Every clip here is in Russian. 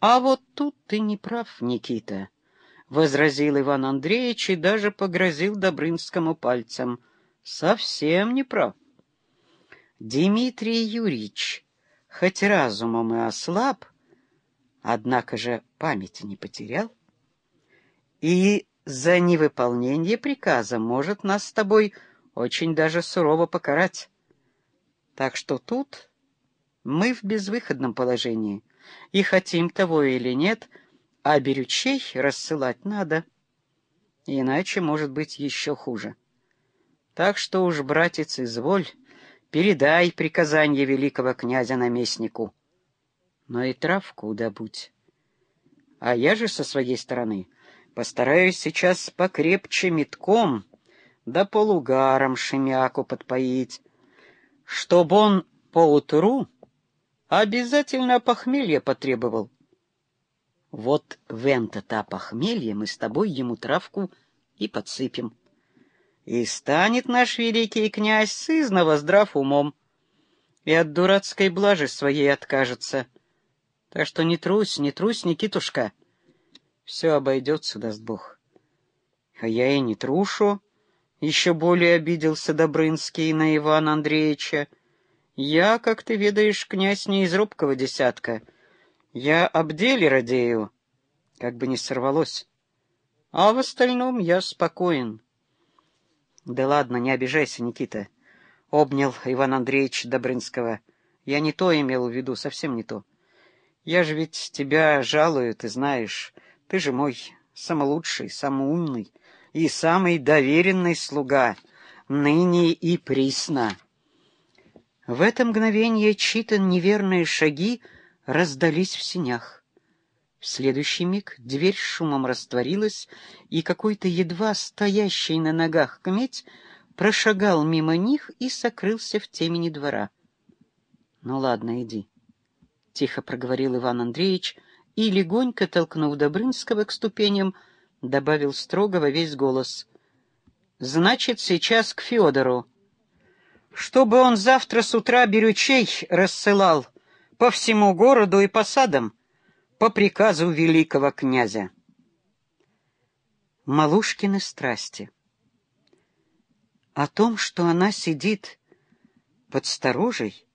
— А вот тут ты не прав, Никита, — возразил Иван Андреевич и даже погрозил Добрынскому пальцем. — Совсем не прав. Дмитрий Юрьевич, хоть разумом и ослаб, однако же памяти не потерял, и за невыполнение приказа может нас с тобой очень даже сурово покарать. Так что тут мы в безвыходном положении, и хотим того или нет, а берючей рассылать надо, иначе может быть еще хуже. Так что уж, братец, изволь, передай приказание великого князя-наместнику. Но и травку добудь. А я же со своей стороны постараюсь сейчас покрепче метком да полугаром шемяку подпоить, чтобы он поутру обязательно похмелье потребовал. Вот в это-то похмелье мы с тобой ему травку и подсыпем. И станет наш великий князь сызново здрав умом, и от дурацкой блажи своей откажется. Так что не трусь, не трусь, Никитушка. Все обойдется, даст Бог. А я и не трушу. Еще более обиделся Добрынский на Ивана Андреевича. Я, как ты ведаешь, князь не из робкого десятка. Я об деле радею, как бы не сорвалось. А в остальном я спокоен. Да ладно, не обижайся, Никита. Обнял Иван Андреевич Добрынского. Я не то имел в виду, совсем не то. Я же ведь тебя жалую, ты знаешь. Ты же мой самый лучший, самый умный и самый доверенный слуга, ныне и присно. В это мгновение чьи-то неверные шаги раздались в синях. В следующий миг дверь шумом растворилась, и какой-то едва стоящий на ногах кметь прошагал мимо них и сокрылся в темени двора. — Ну ладно, иди, — тихо проговорил Иван Андреевич, и, легонько толкнув Добрынского к ступеням, добавил строго во весь голос. — Значит, сейчас к Федору. Чтобы он завтра с утра берючей рассылал по всему городу и посадам, по приказу великого князя. Малушкины страсти. О том, что она сидит под сторожей,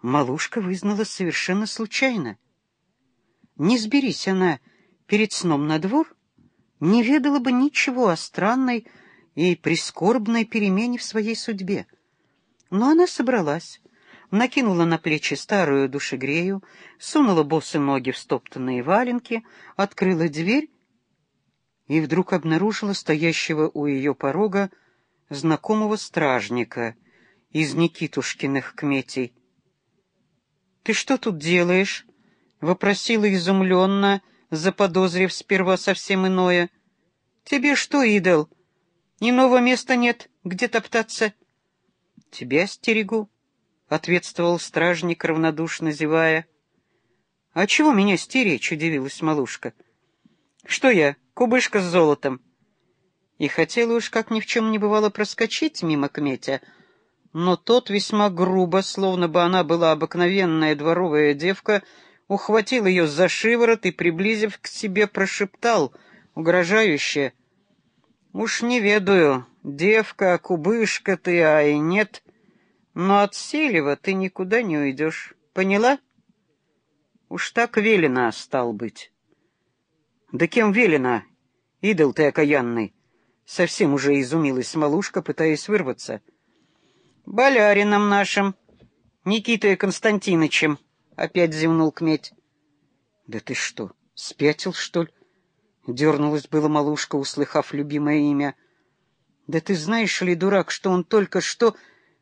малушка вызнала совершенно случайно. Не сберись она перед сном на двор, не ведала бы ничего о странной и прискорбной перемене в своей судьбе. Но она собралась, накинула на плечи старую душегрею, сунула босы ноги в стоптанные валенки, открыла дверь и вдруг обнаружила стоящего у ее порога знакомого стражника из Никитушкиных кметей. — Ты что тут делаешь? — вопросила изумленно, заподозрив сперва совсем иное. — Тебе что, идол, иного места нет, где топтаться? — Тебя стерегу. — ответствовал стражник, равнодушно зевая. — А чего меня стеречь? — удивилась малушка. — Что я, кубышка с золотом? И хотела уж, как ни в чем не бывало, проскочить мимо кметя, но тот весьма грубо, словно бы она была обыкновенная дворовая девка, ухватил ее за шиворот и, приблизив к себе, прошептал, угрожающе, «Уж не ведаю, девка, кубышка ты, а и нет». Но от Селева ты никуда не уйдешь. Поняла? Уж так велено, стал быть. Да кем велено? Идол ты окаянный. Совсем уже изумилась Малушка, пытаясь вырваться. Болярином нашим, Никитой Константинычем, опять зевнул кметь. Да ты что, спятил, что ли? Дернулась была Малушка, услыхав любимое имя. Да ты знаешь ли, дурак, что он только что...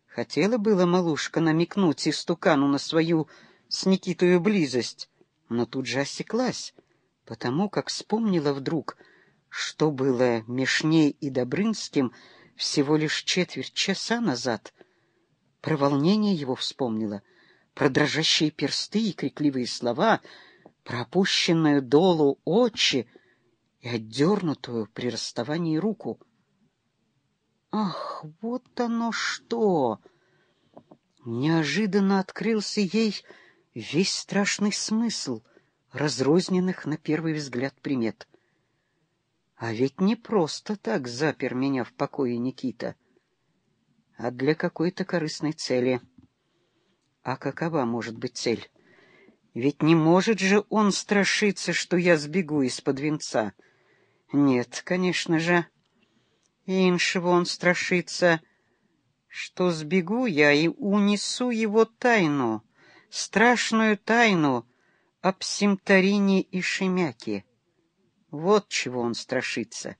Хотела было малушка намекнуть истукану на свою с Никитою близость, но тут же осеклась, потому как вспомнила вдруг, что было меж и Добрынским всего лишь четверть часа назад. Про волнение его вспомнила, про дрожащие персты и крикливые слова, про опущенную долу очи и отдернутую при расставании руку — Ах, вот оно что! Неожиданно открылся ей весь страшный смысл разрозненных на первый взгляд примет. А ведь не просто так запер меня в покое Никита, а для какой-то корыстной цели. А какова может быть цель? Ведь не может же он страшиться, что я сбегу из-под венца. Нет, конечно же. Иншего он страшится, что сбегу я и унесу его тайну, страшную тайну об Симтарине и Шемяке. Вот чего он страшится.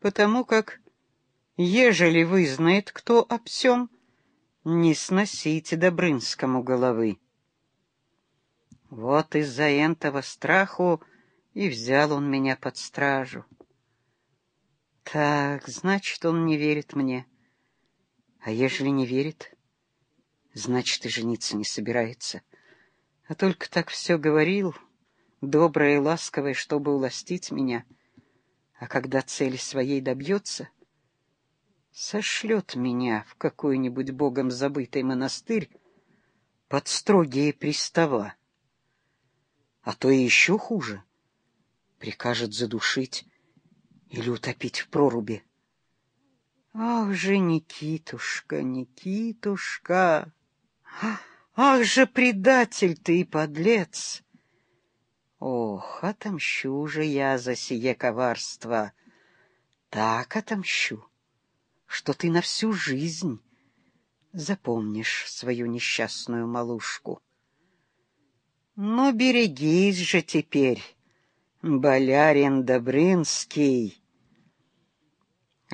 Потому как, ежели вы знает кто об всем, не сносите Добрынскому головы. Вот из-за этого страху и взял он меня под стражу. Так, значит, он не верит мне. А ежели не верит, значит, и жениться не собирается. А только так все говорил, доброе и ласковое, чтобы уластить меня. А когда цели своей добьется, сошлет меня в какой-нибудь богом забытый монастырь под строгие пристава а то и еще хуже. Прикажет задушить или утопить в проруби. Ах же, Никитушка, Никитушка! Ах же, предатель ты и подлец! Ох, отомщу же я за сие коварство. Так отомщу, что ты на всю жизнь запомнишь свою несчастную малушку. Ну, берегись же теперь, болярин Добрынский.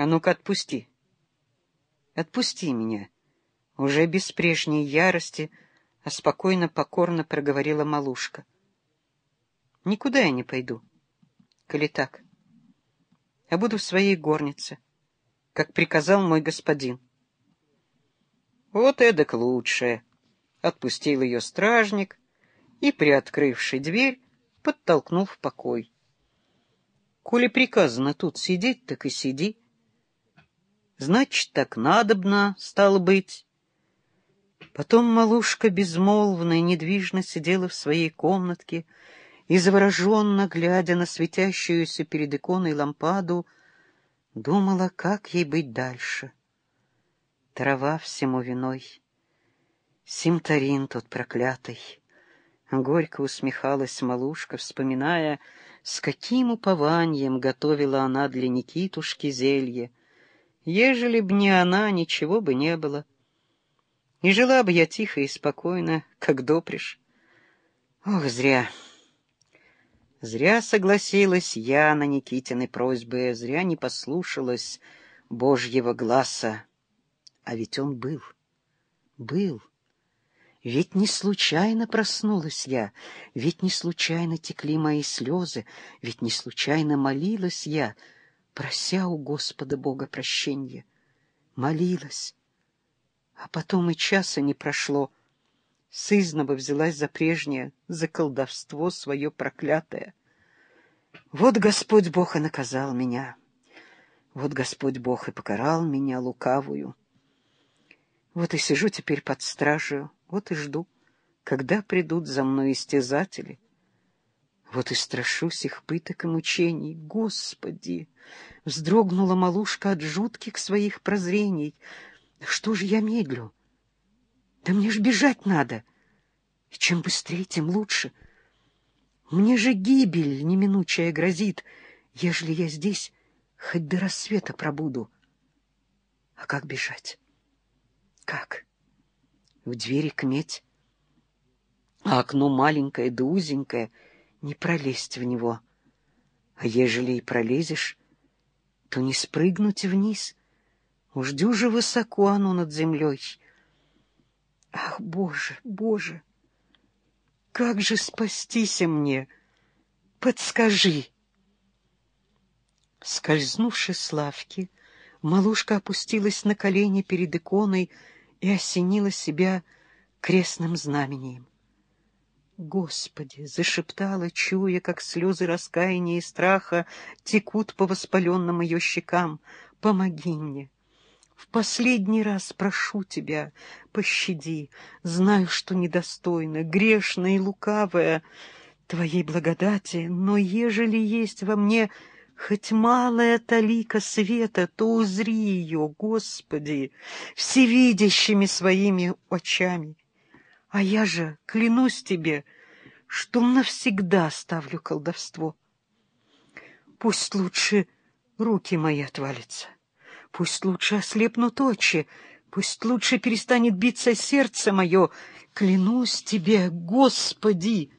А ну-ка отпусти. Отпусти меня. Уже без прежней ярости, а спокойно, покорно проговорила малушка. Никуда я не пойду, коли так. Я буду в своей горнице, как приказал мой господин. Вот эдак лучше. Отпустил ее стражник, и, приоткрывший дверь, подтолкнул в покой. Коли приказано тут сидеть, так и сиди. Значит, так надобно, стало быть. Потом малушка безмолвно и недвижно сидела в своей комнатке и, завороженно глядя на светящуюся перед иконой лампаду, думала, как ей быть дальше. Трава всему виной, симтарин тот проклятый — Горько усмехалась малушка, вспоминая, с каким упованием готовила она для Никитушки зелье. Ежели б не она, ничего бы не было. И жила бы я тихо и спокойно, как допришь. Ох, зря. Зря согласилась я на Никитины просьбы, зря не послушалась Божьего гласа. А ведь он был, был. Ведь не случайно проснулась я, ведь не случайно текли мои слезы, ведь не случайно молилась я, прося у Господа Бога прощения. Молилась. А потом и часа не прошло. Сызново взялась за прежнее, за колдовство свое проклятое. Вот Господь Бог и наказал меня. Вот Господь Бог и покарал меня лукавую. Вот и сижу теперь под стражей, вот и жду, когда придут за мной истязатели. Вот и страшусь их пыток и мучений. Господи! Вздрогнула малушка от жутких своих прозрений. Что же я медлю? Да мне ж бежать надо. И чем быстрее, тем лучше. Мне же гибель неминучая грозит, ежели я здесь хоть до рассвета пробуду. А как бежать? Как? В двери кметь, а окно маленькое да узенькое, не пролезть в него. А ежели и пролезешь, то не спрыгнуть вниз. Уж дюже высоко оно над землей. Ах, Боже, Боже! Как же спастися мне? Подскажи! Скользнувши с лавки, малушка опустилась на колени перед иконой, и осенила себя крестным знамением. «Господи!» — зашептала, чуя, как слезы раскаяния и страха текут по воспаленным ее щекам. «Помоги мне! В последний раз прошу тебя, пощади. Знаю, что недостойна, грешная и лукавая. Твоей благодати, но ежели есть во мне хоть малая талика света, то узри ее, Господи, всевидящими своими очами. А я же клянусь тебе, что навсегда ставлю колдовство. Пусть лучше руки мои отвалятся, пусть лучше ослепнут очи, пусть лучше перестанет биться сердце мое. Клянусь тебе, Господи!